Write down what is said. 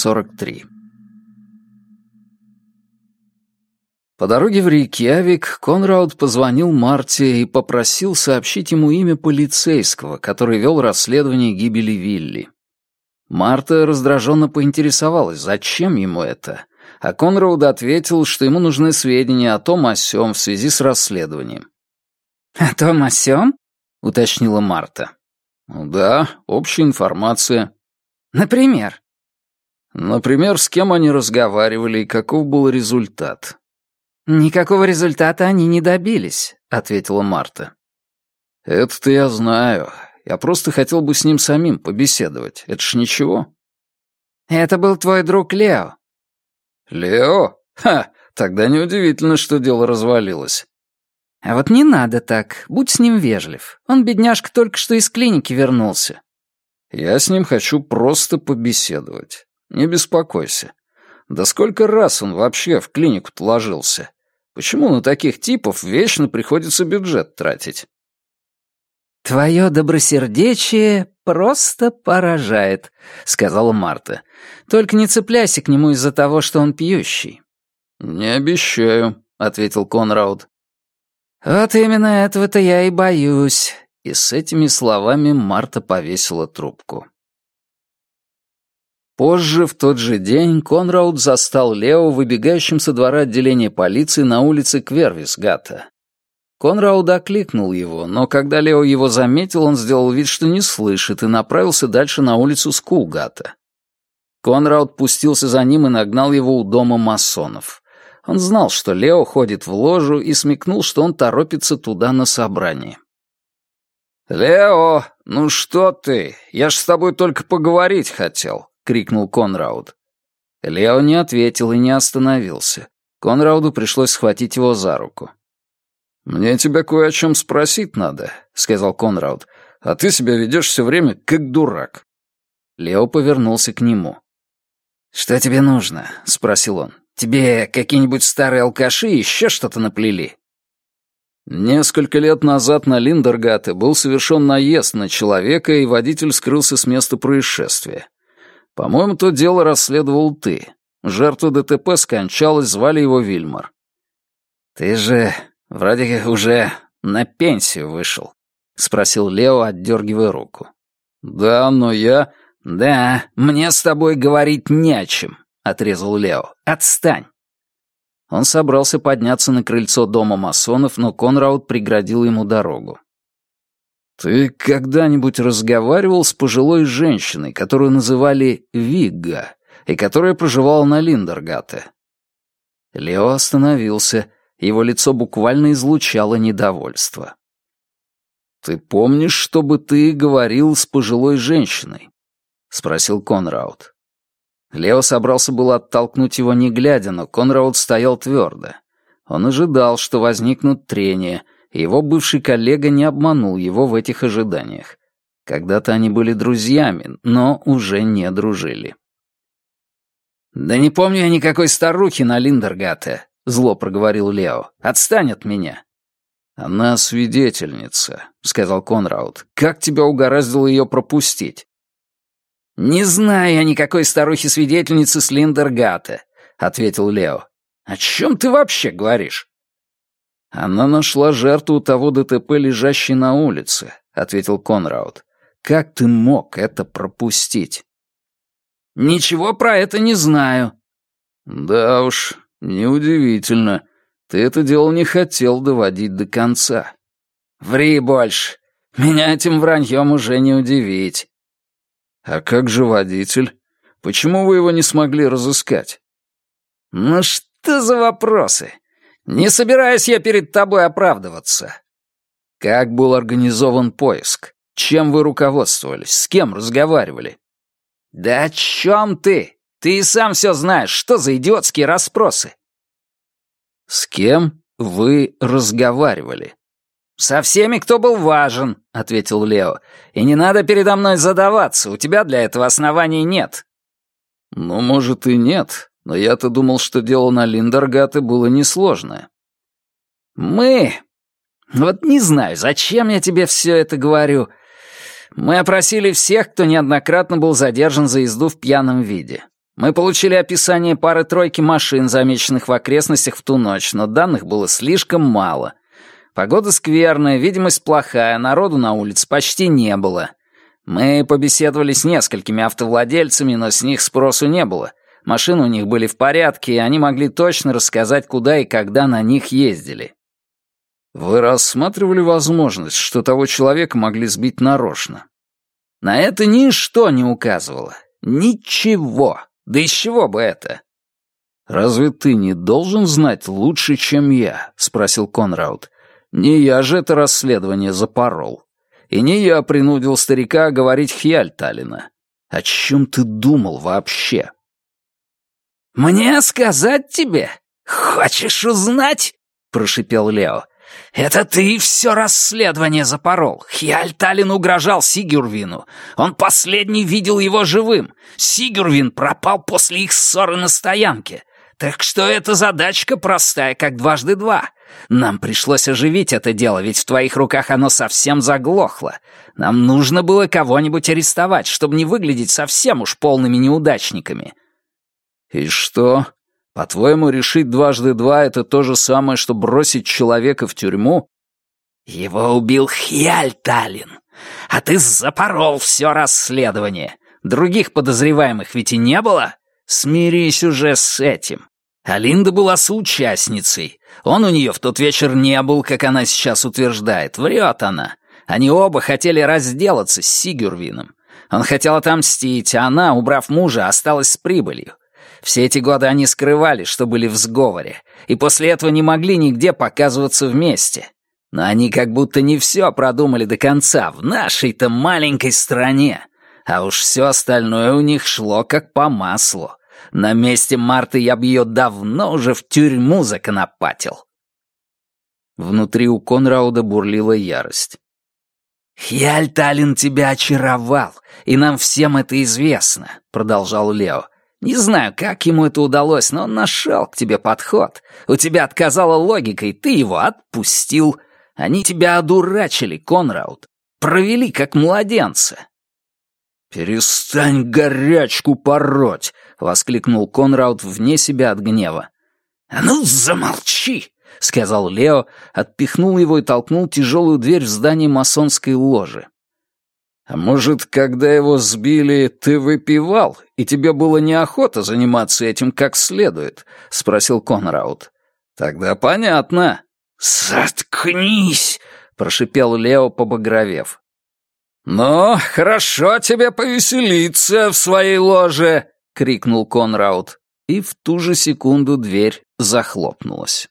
43. По дороге в Рейкьявик Конрауд позвонил Марте и попросил сообщить ему имя полицейского, который вел расследование гибели Вилли. Марта раздраженно поинтересовалась, зачем ему это, а Конрауд ответил, что ему нужны сведения о том о сём в связи с расследованием. «О том о сём?» — уточнила Марта. «Да, общая информация». «Например?» «Например, с кем они разговаривали и каков был результат». «Никакого результата они не добились», — ответила Марта. «Это-то я знаю. Я просто хотел бы с ним самим побеседовать. Это ж ничего». «Это был твой друг Лео». «Лео? Ха, тогда неудивительно, что дело развалилось». «А вот не надо так. Будь с ним вежлив. Он, бедняжка, только что из клиники вернулся». «Я с ним хочу просто побеседовать. Не беспокойся. Да сколько раз он вообще в клинику-то ложился? Почему на таких типов вечно приходится бюджет тратить?» «Твое добросердечие просто поражает», — сказала Марта. «Только не цепляйся к нему из-за того, что он пьющий». «Не обещаю», — ответил Конрауд. «Вот именно этого-то я и боюсь». И с этими словами Марта повесила трубку. Позже, в тот же день, Конрауд застал Лео выбегающим со двора отделения полиции на улице Квервисгата. Конрауд окликнул его, но когда Лео его заметил, он сделал вид, что не слышит, и направился дальше на улицу Скулгата. Конрауд пустился за ним и нагнал его у дома масонов. Он знал, что Лео ходит в ложу, и смекнул, что он торопится туда на собрание. «Лео, ну что ты? Я ж с тобой только поговорить хотел», — крикнул Конрауд. Лео не ответил и не остановился. Конрауду пришлось схватить его за руку. «Мне тебя кое о чем спросить надо», — сказал Конрауд. «А ты себя ведешь все время как дурак». Лео повернулся к нему. «Что тебе нужно?» — спросил он. «Тебе какие-нибудь старые алкаши еще что-то наплели?» Несколько лет назад на Линдергате был совершен наезд на человека, и водитель скрылся с места происшествия. По-моему, то дело расследовал ты. Жертва ДТП скончалась, звали его Вильмар. «Ты же «Вроде уже на пенсию вышел», — спросил Лео, отдергивая руку. «Да, но я...» «Да, мне с тобой говорить не о чем», — отрезал Лео. «Отстань». Он собрался подняться на крыльцо дома масонов, но Конрауд преградил ему дорогу. «Ты когда-нибудь разговаривал с пожилой женщиной, которую называли Вигга, и которая проживала на Линдергате?» Лео остановился его лицо буквально излучало недовольство. «Ты помнишь, чтобы ты говорил с пожилой женщиной?» — спросил Конрауд. Лео собрался было оттолкнуть его не глядя, но Конрауд стоял твердо. Он ожидал, что возникнут трения, его бывший коллега не обманул его в этих ожиданиях. Когда-то они были друзьями, но уже не дружили. «Да не помню я никакой старухи на Линдергате», — зло проговорил Лео. «Отстань от меня!» «Она свидетельница», — сказал Конрауд. «Как тебя угораздило ее пропустить?» «Не знаю я никакой старухи-свидетельницы с Линдергата», — ответил Лео. «О чем ты вообще говоришь?» «Она нашла жертву того ДТП, лежащей на улице», — ответил Конрауд. «Как ты мог это пропустить?» «Ничего про это не знаю». «Да уж, «Неудивительно. Ты это дело не хотел доводить до конца». «Ври больше. Меня этим враньем уже не удивить». «А как же водитель? Почему вы его не смогли разыскать?» «Ну что за вопросы? Не собираюсь я перед тобой оправдываться». «Как был организован поиск? Чем вы руководствовались? С кем разговаривали?» «Да о чем ты? Ты и сам все знаешь, что за идиотские расспросы. С кем вы разговаривали? «Со всеми, кто был важен», — ответил Лео. «И не надо передо мной задаваться, у тебя для этого оснований нет». «Ну, может, и нет, но я-то думал, что дело на Линдергате было несложное». «Мы... Вот не знаю, зачем я тебе все это говорю. Мы опросили всех, кто неоднократно был задержан за езду в пьяном виде. Мы получили описание пары-тройки машин, замеченных в окрестностях в ту ночь, но данных было слишком мало. Погода скверная, видимость плохая, народу на улице почти не было. Мы побеседовали с несколькими автовладельцами, но с них спросу не было. Машины у них были в порядке, и они могли точно рассказать, куда и когда на них ездили. Вы рассматривали возможность, что того человека могли сбить нарочно? На это ничто не указывало. Ничего. Да из чего бы это? «Разве ты не должен знать лучше, чем я?» — спросил Конрауд. «Не я же это расследование запорол. И не я принудил старика говорить Хьяльталина. О чем ты думал вообще?» «Мне сказать тебе? Хочешь узнать?» — прошипел Лео. «Это ты все расследование запорол. Хьяльталин угрожал Сигюрвину. Он последний видел его живым. Сигюрвин пропал после их ссоры на стоянке. Так что эта задачка простая, как дважды два. Нам пришлось оживить это дело, ведь в твоих руках оно совсем заглохло. Нам нужно было кого-нибудь арестовать, чтобы не выглядеть совсем уж полными неудачниками». «И что?» По-твоему, решить дважды два — это то же самое, что бросить человека в тюрьму? Его убил Хьяльталин, а ты запорол все расследование. Других подозреваемых ведь и не было. Смирись уже с этим. Алинда была соучастницей. Он у нее в тот вечер не был, как она сейчас утверждает. Врет она. Они оба хотели разделаться с Сигюрвином. Он хотел отомстить, а она, убрав мужа, осталась с прибылью. Все эти годы они скрывали, что были в сговоре, и после этого не могли нигде показываться вместе. Но они как будто не все продумали до конца в нашей-то маленькой стране. А уж все остальное у них шло как по маслу. На месте Марты я бы ее давно уже в тюрьму законопатил. Внутри у Конрауда бурлила ярость. «Хьяльталин тебя очаровал, и нам всем это известно», — продолжал Лео. Не знаю, как ему это удалось, но он нашел к тебе подход. У тебя отказала логика, и ты его отпустил. Они тебя одурачили, Конрауд. Провели как младенца. «Перестань горячку пороть!» — воскликнул Конрауд вне себя от гнева. «А ну, замолчи!» — сказал Лео, отпихнул его и толкнул тяжелую дверь в здание масонской ложи. «А может, когда его сбили, ты выпивал, и тебе было неохота заниматься этим как следует?» — спросил Конраут. «Тогда понятно». «Заткнись!» — прошипел Лео, побагровев. «Ну, хорошо тебе повеселиться в своей ложе!» — крикнул Конраут. И в ту же секунду дверь захлопнулась.